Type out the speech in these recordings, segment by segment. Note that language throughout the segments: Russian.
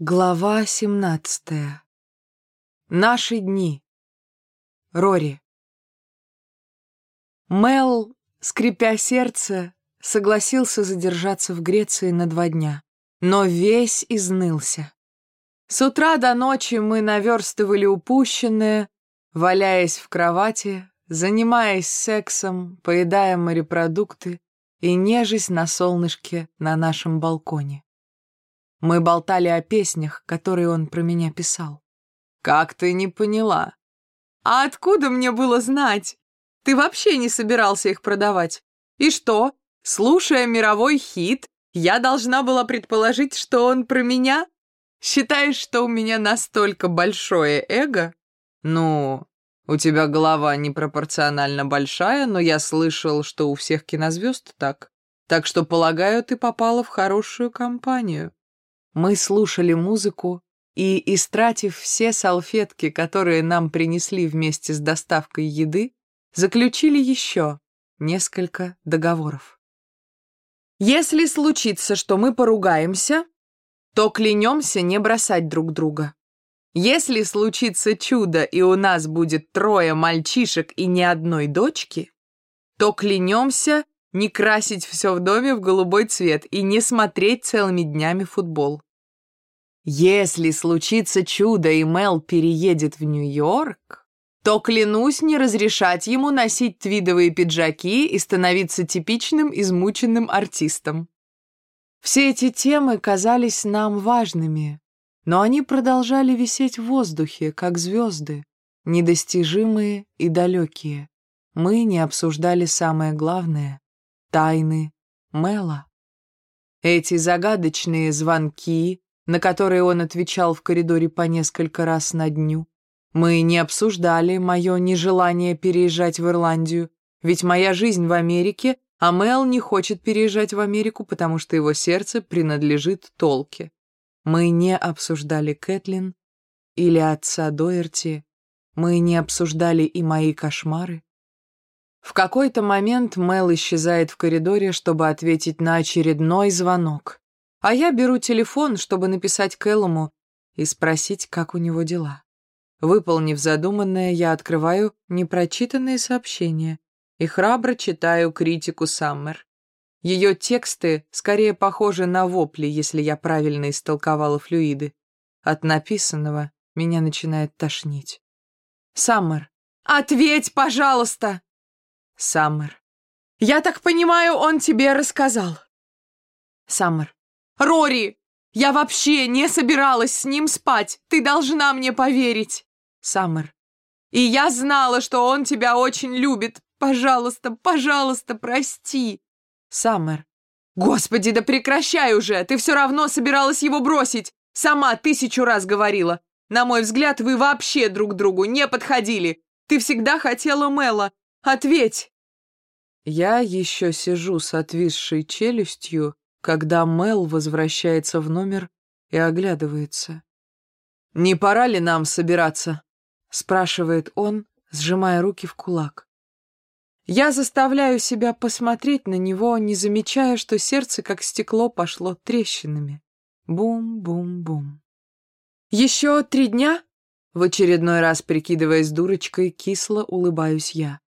Глава 17. Наши дни. Рори. Мел, скрипя сердце, согласился задержаться в Греции на два дня, но весь изнылся. С утра до ночи мы наверстывали упущенное, валяясь в кровати, занимаясь сексом, поедая морепродукты и нежесть на солнышке на нашем балконе. Мы болтали о песнях, которые он про меня писал. «Как ты не поняла?» «А откуда мне было знать? Ты вообще не собирался их продавать. И что, слушая мировой хит, я должна была предположить, что он про меня? Считаешь, что у меня настолько большое эго? Ну, у тебя голова непропорционально большая, но я слышал, что у всех кинозвезд так. Так что, полагаю, ты попала в хорошую компанию. Мы слушали музыку и, истратив все салфетки, которые нам принесли вместе с доставкой еды, заключили еще несколько договоров. Если случится, что мы поругаемся, то клянемся не бросать друг друга. Если случится чудо, и у нас будет трое мальчишек и ни одной дочки, то клянемся не красить все в доме в голубой цвет и не смотреть целыми днями футбол. Если случится чудо и Мел переедет в Нью-Йорк, то клянусь не разрешать ему носить твидовые пиджаки и становиться типичным измученным артистом. Все эти темы казались нам важными, но они продолжали висеть в воздухе, как звезды, недостижимые и далекие. Мы не обсуждали самое главное — тайны Мела. Эти загадочные звонки, на которые он отвечал в коридоре по несколько раз на дню. Мы не обсуждали мое нежелание переезжать в Ирландию, ведь моя жизнь в Америке, а Мел не хочет переезжать в Америку, потому что его сердце принадлежит Толке. Мы не обсуждали Кэтлин или отца Доерти, мы не обсуждали и мои кошмары. В какой-то момент Мел исчезает в коридоре, чтобы ответить на очередной звонок. А я беру телефон, чтобы написать Кэллуму и спросить, как у него дела. Выполнив задуманное, я открываю непрочитанные сообщения и храбро читаю критику Саммер. Ее тексты скорее похожи на вопли, если я правильно истолковала флюиды. От написанного меня начинает тошнить. Саммер. «Ответь, пожалуйста!» Саммер. «Я так понимаю, он тебе рассказал». Саммер. Рори, я вообще не собиралась с ним спать. Ты должна мне поверить. Саммер. И я знала, что он тебя очень любит. Пожалуйста, пожалуйста, прости. Саммер. Господи, да прекращай уже. Ты все равно собиралась его бросить. Сама тысячу раз говорила. На мой взгляд, вы вообще друг другу не подходили. Ты всегда хотела Мэла. Ответь. Я еще сижу с отвисшей челюстью, когда Мел возвращается в номер и оглядывается. «Не пора ли нам собираться?» — спрашивает он, сжимая руки в кулак. Я заставляю себя посмотреть на него, не замечая, что сердце, как стекло, пошло трещинами. Бум-бум-бум. «Еще три дня?» В очередной раз, прикидываясь дурочкой, кисло улыбаюсь я.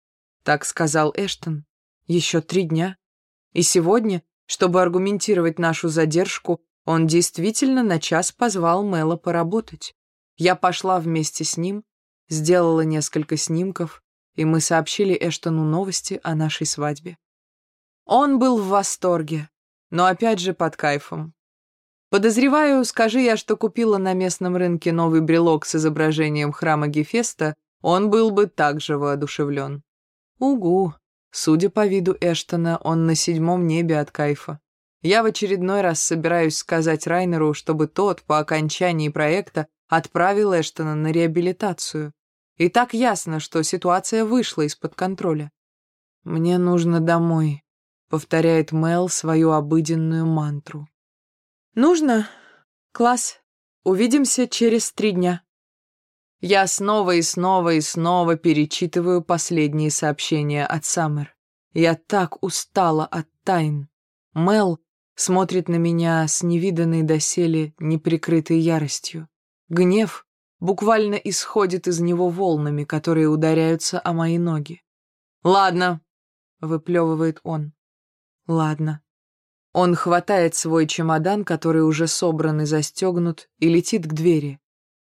Так сказал Эштон. «Еще три дня. И сегодня чтобы аргументировать нашу задержку, он действительно на час позвал Мэла поработать. Я пошла вместе с ним, сделала несколько снимков, и мы сообщили Эштону новости о нашей свадьбе. Он был в восторге, но опять же под кайфом. Подозреваю, скажи я, что купила на местном рынке новый брелок с изображением храма Гефеста, он был бы также воодушевлен. Угу, Судя по виду Эштона, он на седьмом небе от кайфа. Я в очередной раз собираюсь сказать Райнеру, чтобы тот по окончании проекта отправил Эштона на реабилитацию. И так ясно, что ситуация вышла из-под контроля. «Мне нужно домой», — повторяет Мел свою обыденную мантру. «Нужно? Класс. Увидимся через три дня». Я снова и снова и снова перечитываю последние сообщения от Саммер. Я так устала от тайн. Мел смотрит на меня с невиданной доселе неприкрытой яростью. Гнев буквально исходит из него волнами, которые ударяются о мои ноги. «Ладно», — выплевывает он. «Ладно». Он хватает свой чемодан, который уже собран и застегнут, и летит к двери.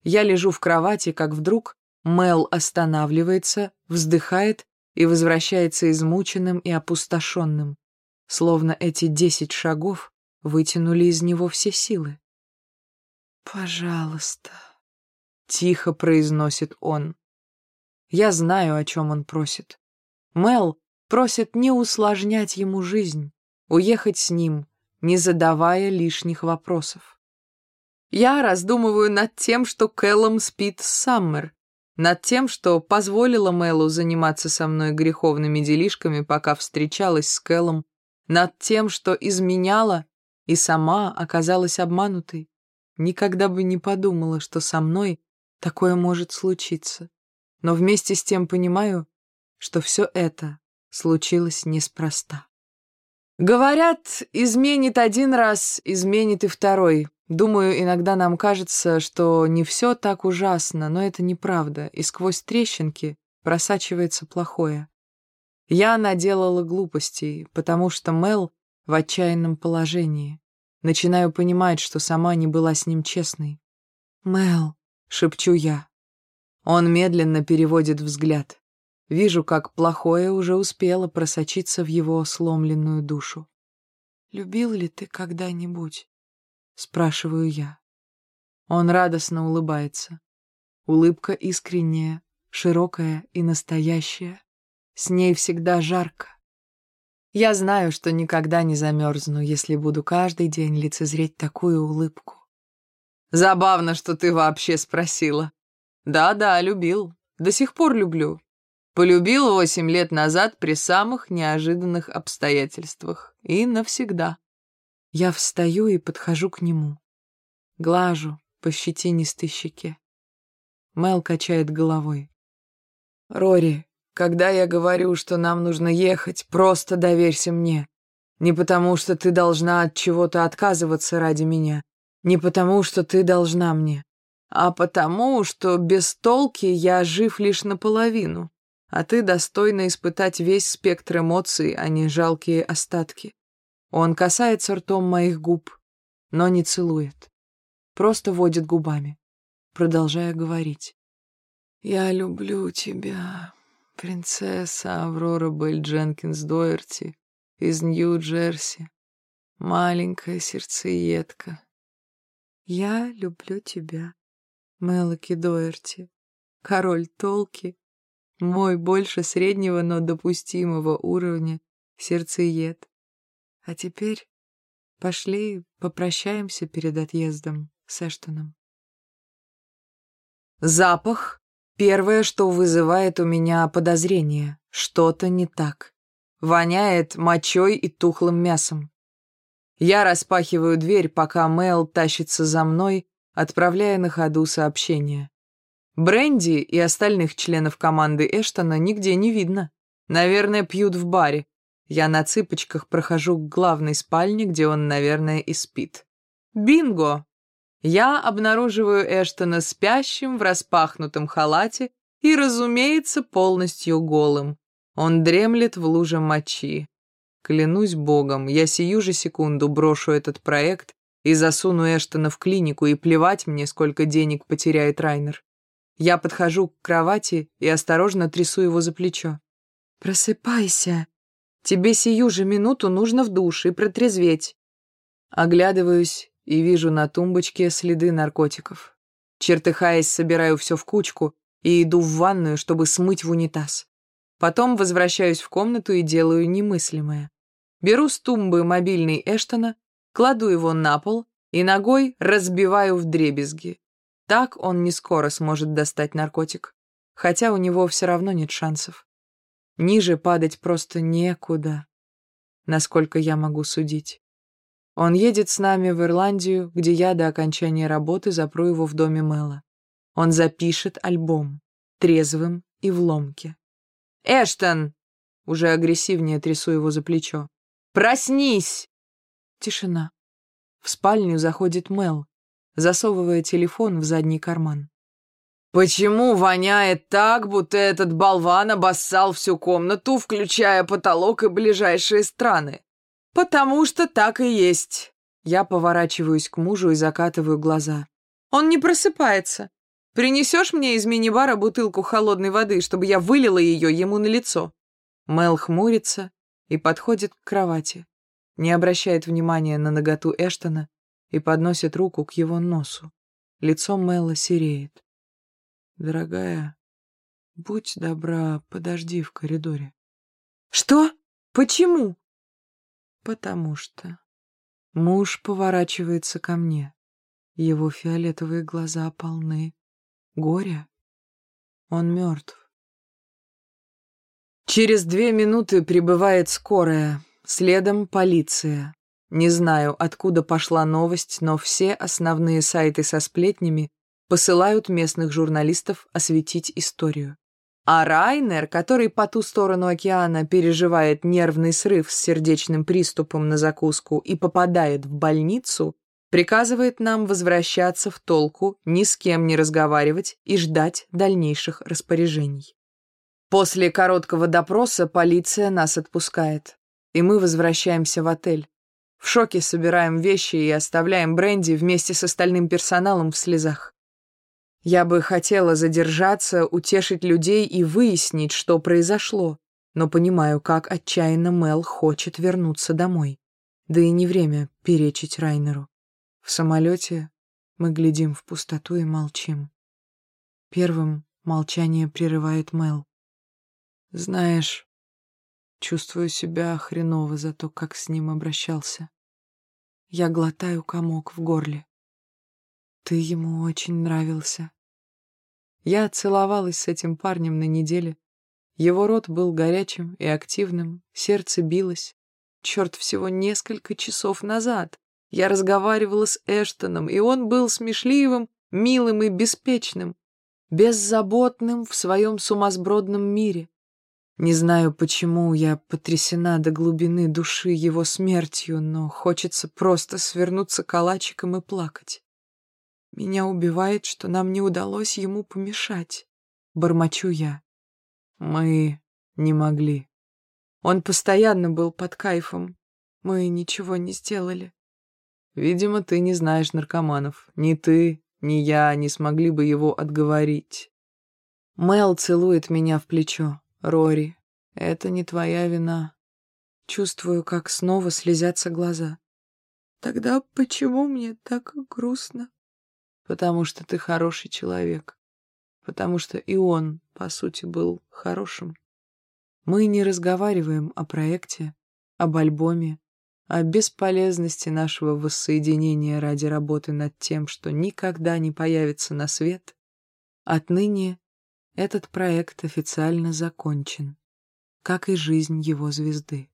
Я лежу в кровати, как вдруг Мел останавливается, вздыхает и возвращается измученным и опустошенным, словно эти десять шагов вытянули из него все силы. «Пожалуйста», — тихо произносит он. Я знаю, о чем он просит. Мел просит не усложнять ему жизнь, уехать с ним, не задавая лишних вопросов. Я раздумываю над тем, что Кэллом спит с Саммер, над тем, что позволила Мэлу заниматься со мной греховными делишками, пока встречалась с Кэллом, над тем, что изменяла и сама оказалась обманутой. Никогда бы не подумала, что со мной такое может случиться. Но вместе с тем понимаю, что все это случилось неспроста. Говорят, изменит один раз, изменит и второй. Думаю, иногда нам кажется, что не все так ужасно, но это неправда, и сквозь трещинки просачивается плохое. Я наделала глупостей, потому что Мел в отчаянном положении. Начинаю понимать, что сама не была с ним честной. «Мел», — шепчу я. Он медленно переводит взгляд. Вижу, как плохое уже успело просочиться в его сломленную душу. «Любил ли ты когда-нибудь?» — спрашиваю я. Он радостно улыбается. Улыбка искренняя, широкая и настоящая. С ней всегда жарко. Я знаю, что никогда не замерзну, если буду каждый день лицезреть такую улыбку. Забавно, что ты вообще спросила. Да-да, любил. До сих пор люблю. Полюбил восемь лет назад при самых неожиданных обстоятельствах. И навсегда. Я встаю и подхожу к нему. Глажу по щетинистой щеке. Мел качает головой. «Рори, когда я говорю, что нам нужно ехать, просто доверься мне. Не потому, что ты должна от чего-то отказываться ради меня. Не потому, что ты должна мне. А потому, что без толки я жив лишь наполовину а ты достойна испытать весь спектр эмоций, а не жалкие остатки. Он касается ртом моих губ, но не целует. Просто водит губами, продолжая говорить. «Я люблю тебя, принцесса Аврора Белль Дженкинс Доерти из Нью-Джерси, маленькая сердцеедка. Я люблю тебя, Мелоки Доерти, король Толки мой больше среднего, но допустимого уровня сердцеед. А теперь пошли попрощаемся перед отъездом с Эштоном. Запах — первое, что вызывает у меня подозрение. Что-то не так. Воняет мочой и тухлым мясом. Я распахиваю дверь, пока Мэл тащится за мной, отправляя на ходу сообщение. Бренди и остальных членов команды Эштона нигде не видно. Наверное, пьют в баре. Я на цыпочках прохожу к главной спальне, где он, наверное, и спит. Бинго! Я обнаруживаю Эштона спящим в распахнутом халате и, разумеется, полностью голым. Он дремлет в луже мочи. Клянусь богом, я сию же секунду брошу этот проект и засуну Эштона в клинику, и плевать мне, сколько денег потеряет Райнер. Я подхожу к кровати и осторожно трясу его за плечо. «Просыпайся. Тебе сию же минуту нужно в душ и протрезветь». Оглядываюсь и вижу на тумбочке следы наркотиков. Чертыхаясь, собираю все в кучку и иду в ванную, чтобы смыть в унитаз. Потом возвращаюсь в комнату и делаю немыслимое. Беру с тумбы мобильный Эштона, кладу его на пол и ногой разбиваю в дребезги. Так он не скоро сможет достать наркотик, хотя у него все равно нет шансов. Ниже падать просто некуда, насколько я могу судить. Он едет с нами в Ирландию, где я до окончания работы запру его в доме Мэла. Он запишет альбом, трезвым и в ломке. «Эштон!» — уже агрессивнее трясу его за плечо. «Проснись!» тишина. В спальню заходит Мел, засовывая телефон в задний карман. «Почему воняет так, будто этот болван обоссал всю комнату, включая потолок и ближайшие страны?» «Потому что так и есть». Я поворачиваюсь к мужу и закатываю глаза. «Он не просыпается. Принесешь мне из мини-бара бутылку холодной воды, чтобы я вылила ее ему на лицо?» Мел хмурится и подходит к кровати, не обращает внимания на наготу Эштона и подносит руку к его носу. Лицо Мэла сереет. «Дорогая, будь добра, подожди в коридоре». «Что? Почему?» «Потому что...» Муж поворачивается ко мне. Его фиолетовые глаза полны горя. Он мертв. Через две минуты прибывает скорая, следом полиция. Не знаю, откуда пошла новость, но все основные сайты со сплетнями посылают местных журналистов осветить историю. А Райнер, который по ту сторону океана переживает нервный срыв с сердечным приступом на закуску и попадает в больницу, приказывает нам возвращаться в толку, ни с кем не разговаривать и ждать дальнейших распоряжений. После короткого допроса полиция нас отпускает, и мы возвращаемся в отель. В шоке собираем вещи и оставляем Бренди вместе с остальным персоналом в слезах. Я бы хотела задержаться, утешить людей и выяснить, что произошло, но понимаю, как отчаянно Мел хочет вернуться домой. Да и не время перечить Райнеру. В самолете мы глядим в пустоту и молчим. Первым молчание прерывает Мел. Знаешь, чувствую себя хреново за то, как с ним обращался. Я глотаю комок в горле. Ты ему очень нравился. Я целовалась с этим парнем на неделе. Его рот был горячим и активным, сердце билось. Черт, всего несколько часов назад я разговаривала с Эштоном, и он был смешливым, милым и беспечным, беззаботным в своем сумасбродном мире. Не знаю, почему я потрясена до глубины души его смертью, но хочется просто свернуться калачиком и плакать. Меня убивает, что нам не удалось ему помешать. Бормочу я. Мы не могли. Он постоянно был под кайфом. Мы ничего не сделали. Видимо, ты не знаешь наркоманов. Ни ты, ни я не смогли бы его отговорить. Мел целует меня в плечо. Рори, это не твоя вина. Чувствую, как снова слезятся глаза. Тогда почему мне так грустно? Потому что ты хороший человек. Потому что и он, по сути, был хорошим. Мы не разговариваем о проекте, об альбоме, о бесполезности нашего воссоединения ради работы над тем, что никогда не появится на свет. Отныне этот проект официально закончен, как и жизнь его звезды.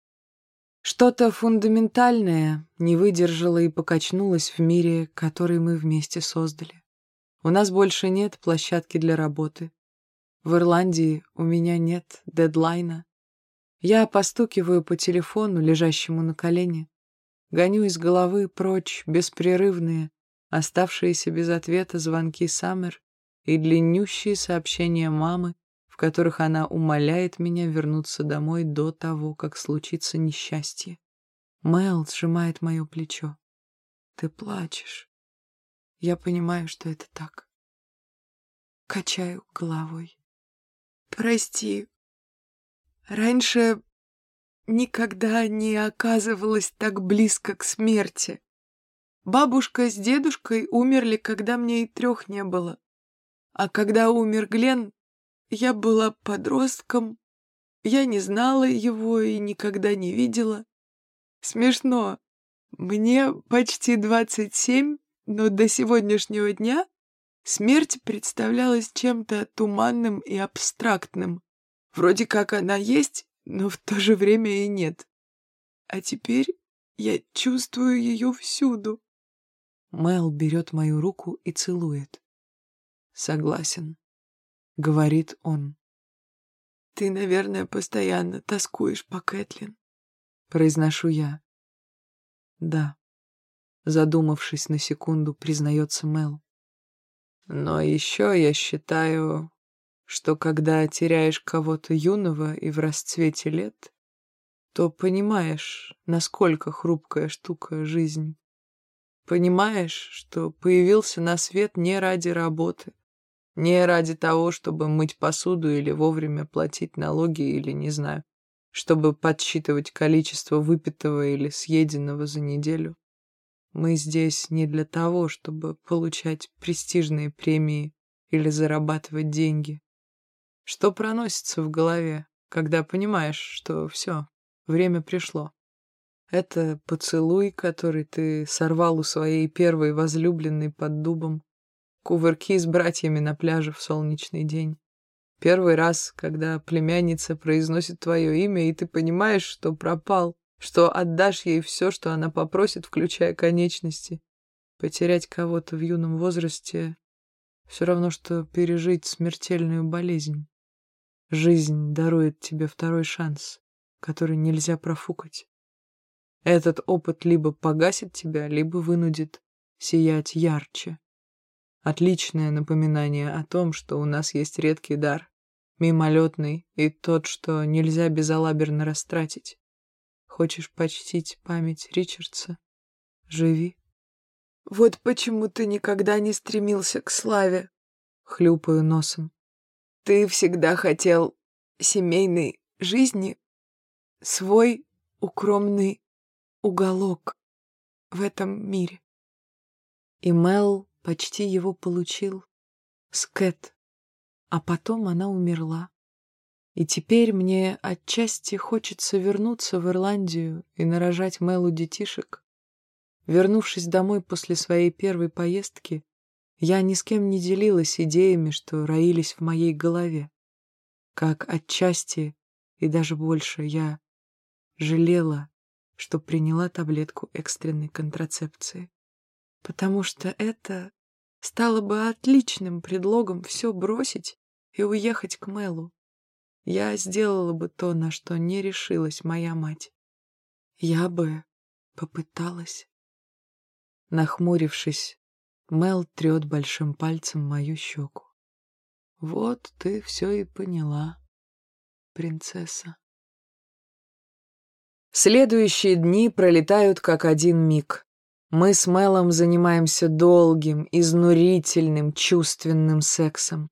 Что-то фундаментальное не выдержало и покачнулось в мире, который мы вместе создали. У нас больше нет площадки для работы. В Ирландии у меня нет дедлайна. Я постукиваю по телефону, лежащему на колене, гоню из головы прочь беспрерывные, оставшиеся без ответа звонки Саммер и длиннющие сообщения мамы, которых она умоляет меня вернуться домой до того, как случится несчастье. Мэл сжимает мое плечо. Ты плачешь. Я понимаю, что это так. Качаю головой. Прости. Раньше никогда не оказывалась так близко к смерти. Бабушка с дедушкой умерли, когда мне и трех не было. А когда умер Глен, я была подростком, я не знала его и никогда не видела. Смешно. Мне почти двадцать семь, но до сегодняшнего дня смерть представлялась чем-то туманным и абстрактным. Вроде как она есть, но в то же время и нет. А теперь я чувствую ее всюду. Мел берет мою руку и целует. Согласен говорит он. «Ты, наверное, постоянно тоскуешь по Кэтлин», — произношу я. «Да». задумавшись на секунду, признается Мел. Но еще я считаю, что когда теряешь кого-то юного и в расцвете лет, то понимаешь, насколько хрупкая штука жизнь. Понимаешь, что появился на свет не ради работы, не ради того, чтобы мыть посуду или вовремя платить налоги или, не знаю, чтобы подсчитывать количество выпитого или съеденного за неделю. Мы здесь не для того, чтобы получать престижные премии или зарабатывать деньги. Что проносится в голове, когда понимаешь, что все, время пришло? Это поцелуй, который ты сорвал у своей первой возлюбленной под дубом, кувырки с братьями на пляже в солнечный день. Первый раз, когда племянница произносит твое имя, и ты понимаешь, что пропал, что отдашь ей все, что она попросит, включая конечности. Потерять кого-то в юном возрасте все равно, что пережить смертельную болезнь. Жизнь дарует тебе второй шанс, который нельзя профукать. Этот опыт либо погасит тебя, либо вынудит сиять ярче. Отличное напоминание о том, что у нас есть редкий дар, мимолетный и тот, что нельзя безалаберно растратить. Хочешь почтить память Ричардса? Живи. Вот почему ты никогда не стремился к славе. Хлюпаю носом. Ты всегда хотел семейной жизни, свой укромный уголок в этом мире. И Мел почти его получил с Кэт, а потом она умерла. И теперь мне отчасти хочется вернуться в Ирландию и нарожать Мелу детишек. Вернувшись домой после своей первой поездки, я ни с кем не делилась идеями, что роились в моей голове. Как отчасти и даже больше я жалела, что приняла таблетку экстренной контрацепции. Потому что это стало бы отличным предлогом все бросить и уехать к Мелу я сделала бы то, на что не решилась моя мать. Я бы попыталась. Нахмурившись, Мел трет большим пальцем мою щеку. Вот ты все и поняла, принцесса. Следующие дни пролетают как один миг. Мы с Мелом занимаемся долгим, изнурительным, чувственным сексом.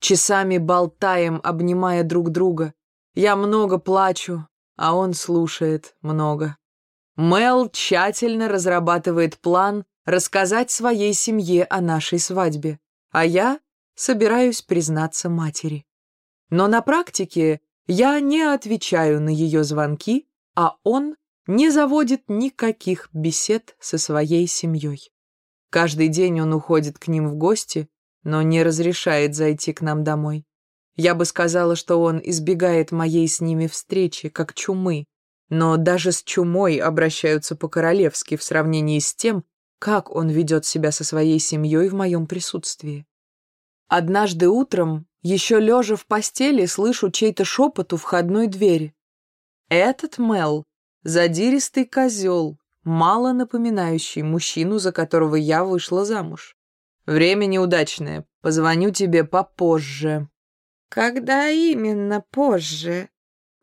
Часами болтаем, обнимая друг друга. Я много плачу, а он слушает много. Мел тщательно разрабатывает план рассказать своей семье о нашей свадьбе, а я собираюсь признаться матери. Но на практике я не отвечаю на ее звонки, а он не заводит никаких бесед со своей семьей. Каждый день он уходит к ним в гости, но не разрешает зайти к нам домой. Я бы сказала, что он избегает моей с ними встречи, как чумы, но даже с чумой обращаются по-королевски в сравнении с тем, как он ведет себя со своей семьей в моем присутствии. Однажды утром, еще лежа в постели, слышу чей-то шепот у входной двери. Этот Мел — задиристый козел, мало напоминающий мужчину, за которого я вышла замуж. Время неудачное. Позвоню тебе попозже». «Когда именно позже?»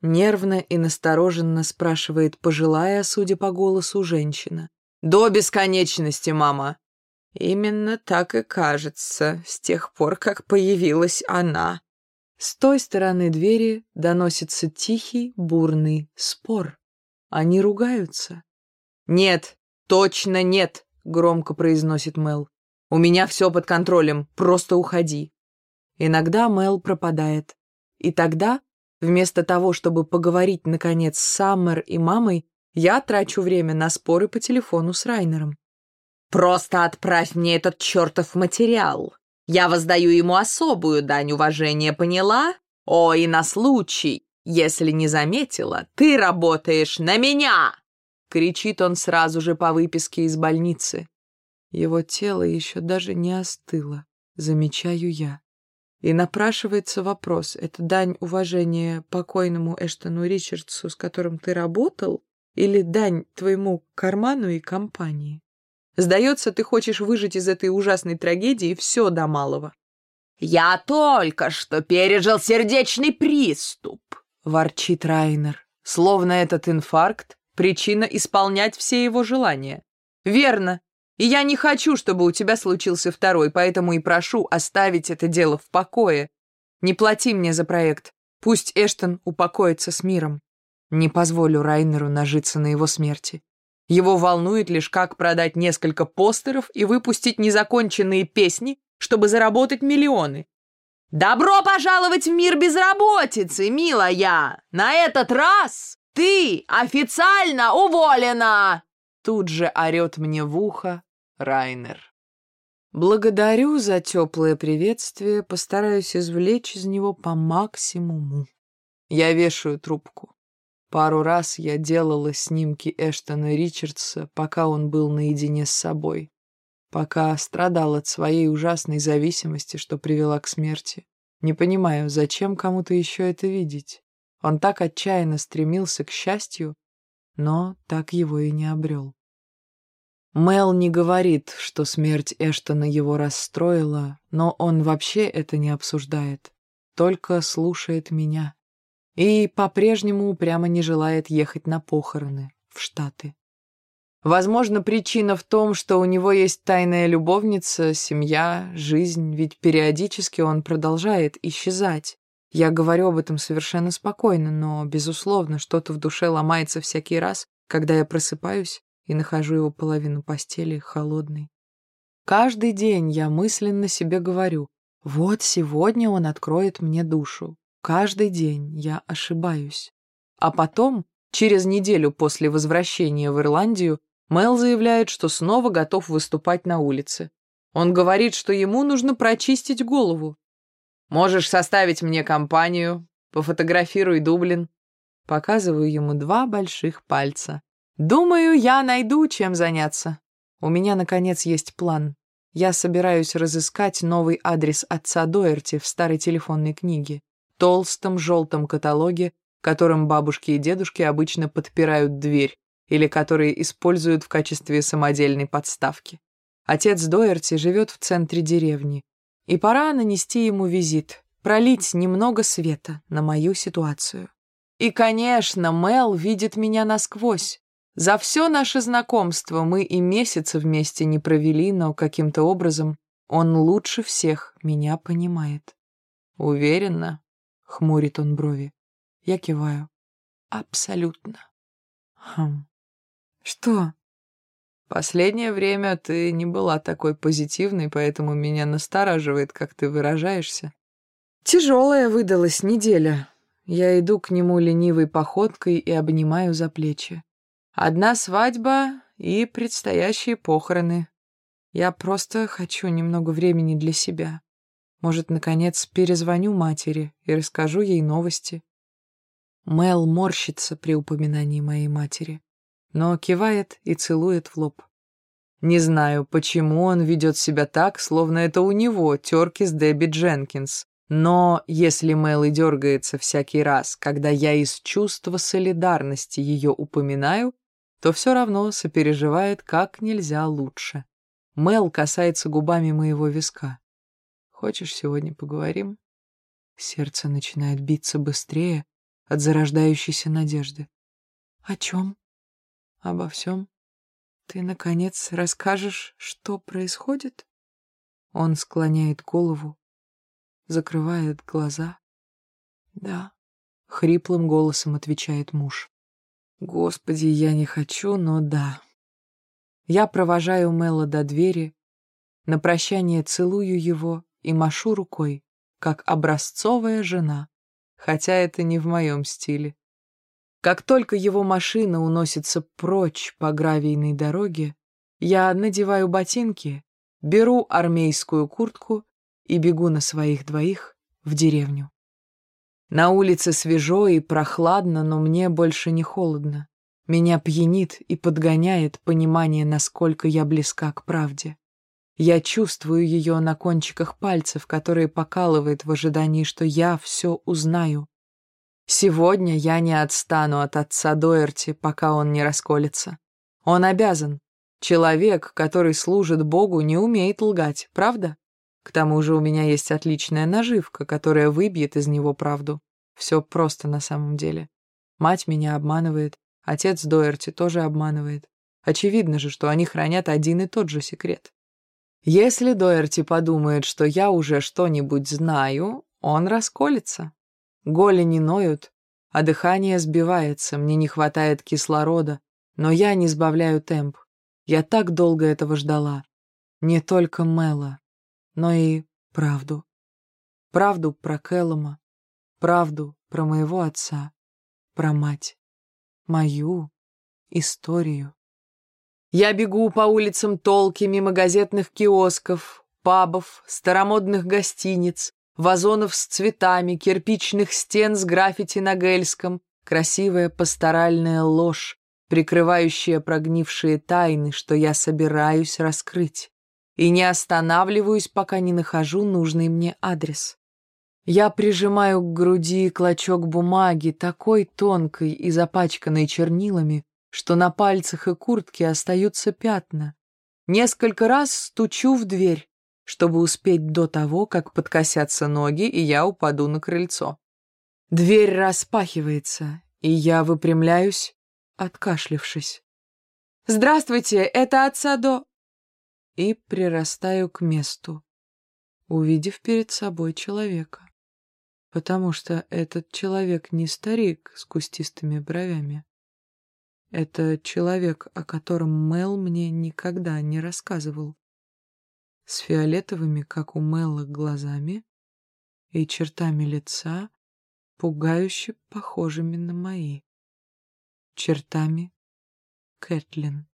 Нервно и настороженно спрашивает пожилая, судя по голосу, женщина. «До бесконечности, мама!» «Именно так и кажется, с тех пор, как появилась она». С той стороны двери доносится тихий, бурный спор. Они ругаются. «Нет, точно нет!» — громко произносит Мел. У меня все под контролем, просто уходи». Иногда Мел пропадает. И тогда, вместо того, чтобы поговорить, наконец, с Саммер и мамой, я трачу время на споры по телефону с Райнером. «Просто отправь мне этот чертов материал. Я воздаю ему особую дань уважения, поняла? О, и на случай, если не заметила, ты работаешь на меня!» Кричит он сразу же по выписке из больницы. Его тело еще даже не остыло, замечаю я. И напрашивается вопрос, это дань уважения покойному Эштону Ричардсу, с которым ты работал, или дань твоему карману и компании? Сдается, ты хочешь выжить из этой ужасной трагедии все до малого. «Я только что пережил сердечный приступ», — ворчит Райнер, словно этот инфаркт — причина исполнять все его желания. «Верно. И я не хочу, чтобы у тебя случился второй, поэтому и прошу оставить это дело в покое. Не плати мне за проект. Пусть Эштон упокоится с миром. Не позволю Райнеру нажиться на его смерти. Его волнует лишь, как продать несколько постеров и выпустить незаконченные песни, чтобы заработать миллионы. «Добро пожаловать в мир безработицы, милая! На этот раз ты официально уволена!» Тут же орет мне в ухо Райнер. Благодарю за теплое приветствие, постараюсь извлечь из него по максимуму. Я вешаю трубку. Пару раз я делала снимки Эштона Ричардса, пока он был наедине с собой, пока страдал от своей ужасной зависимости, что привела к смерти. Не понимаю, зачем кому-то еще это видеть. Он так отчаянно стремился к счастью, но так его и не обрел. Мел не говорит, что смерть Эштона его расстроила, но он вообще это не обсуждает, только слушает меня и по-прежнему упрямо не желает ехать на похороны в Штаты. Возможно, причина в том, что у него есть тайная любовница, семья, жизнь, ведь периодически он продолжает исчезать. Я говорю об этом совершенно спокойно, но, безусловно, что-то в душе ломается всякий раз, когда я просыпаюсь и нахожу его половину постели холодной. Каждый день я мысленно себе говорю, вот сегодня он откроет мне душу, Каждый день я ошибаюсь. А потом, через неделю после возвращения в Ирландию, Мэл заявляет, что снова готов выступать на улице. Он говорит, что ему нужно прочистить голову. «Можешь составить мне компанию, пофотографируй Дублин». Показываю ему два больших пальца. «Думаю, я найду, чем заняться. У меня, наконец, есть план. Я собираюсь разыскать новый адрес отца Доерти в старой телефонной книге толстом желтом каталоге, которым бабушки и дедушки обычно подпирают дверь или которые используют в качестве самодельной подставки. Отец Доерти живет в центре деревни, и пора нанести ему визит, пролить немного света на мою ситуацию. И, конечно, Мел видит меня насквозь. За все наше знакомство мы и месяца вместе не провели, но каким-то образом он лучше всех меня понимает. Уверена, Хмурит он брови. Я киваю. Абсолютно. Хм. Что? Последнее время ты не была такой позитивной, поэтому меня настораживает, как ты выражаешься. Тяжелая выдалась неделя. Я иду к нему ленивой походкой и обнимаю за плечи. Одна свадьба и предстоящие похороны. Я просто хочу немного времени для себя. Может, наконец, перезвоню матери и расскажу ей новости. Мел морщится при упоминании моей матери, но кивает и целует в лоб. Не знаю, почему он ведет себя так, словно это у него терки с Дебби Дженкинс. Но если Мел и дергается всякий раз, когда я из чувства солидарности ее упоминаю, то все равно сопереживает как нельзя лучше. Мел касается губами моего виска. Хочешь, сегодня поговорим?» Сердце начинает биться быстрее от зарождающейся надежды. «О чем?» «Обо всем. Ты, наконец, расскажешь, что происходит?» Он склоняет голову, закрывает глаза. «Да», — хриплым голосом отвечает муж. «Господи, я не хочу, но да». Я провожаю Мэла до двери, на прощание целую его и машу рукой, как образцовая жена, хотя это не в моем стиле. Как только его машина уносится прочь по гравийной дороге, я надеваю ботинки, беру армейскую куртку и бегу на своих двоих в деревню. На улице свежо и прохладно, но мне больше не холодно. Меня пьянит и подгоняет понимание, насколько я близка к правде. Я чувствую ее на кончиках пальцев, которые покалывает в ожидании, что я все узнаю. Сегодня я не отстану от отца Доерти, пока он не расколется. Он обязан. Человек, который служит Богу, не умеет лгать, правда? К тому же у меня есть отличная наживка, которая выбьет из него правду. Все просто на самом деле. Мать меня обманывает, отец Доерти тоже обманывает. Очевидно же, что они хранят один и тот же секрет. Если Доерти подумает, что я уже что-нибудь знаю, он расколется. Голени ноют, а дыхание сбивается, мне не хватает кислорода, но я не сбавляю темп. Я так долго этого ждала. Не только Мэла, но и правду. Правду про Кэллома, правду про моего отца, про мать, мою историю. Я бегу по улицам Толки мимо газетных киосков, пабов, старомодных гостиниц, вазонов с цветами, кирпичных стен с граффити на гельском, красивая пасторальная ложь, прикрывающая прогнившие тайны, что я собираюсь раскрыть, и не останавливаюсь, пока не нахожу нужный мне адрес. Я прижимаю к груди клочок бумаги, такой тонкой и запачканной чернилами, что на пальцах и куртке остаются пятна. Несколько раз стучу в дверь, чтобы успеть до того, как подкосятся ноги, и я упаду на крыльцо. Дверь распахивается, и я выпрямляюсь, откашлившись. «Здравствуйте, это отца до...» И прирастаю к месту, увидев перед собой человека. Потому что этот человек не старик с кустистыми бровями, это человек, о котором Мел мне никогда не рассказывал. С фиолетовыми, как у Мэла, глазами и чертами лица, пугающе похожими на мои. Чертами Кэтлин.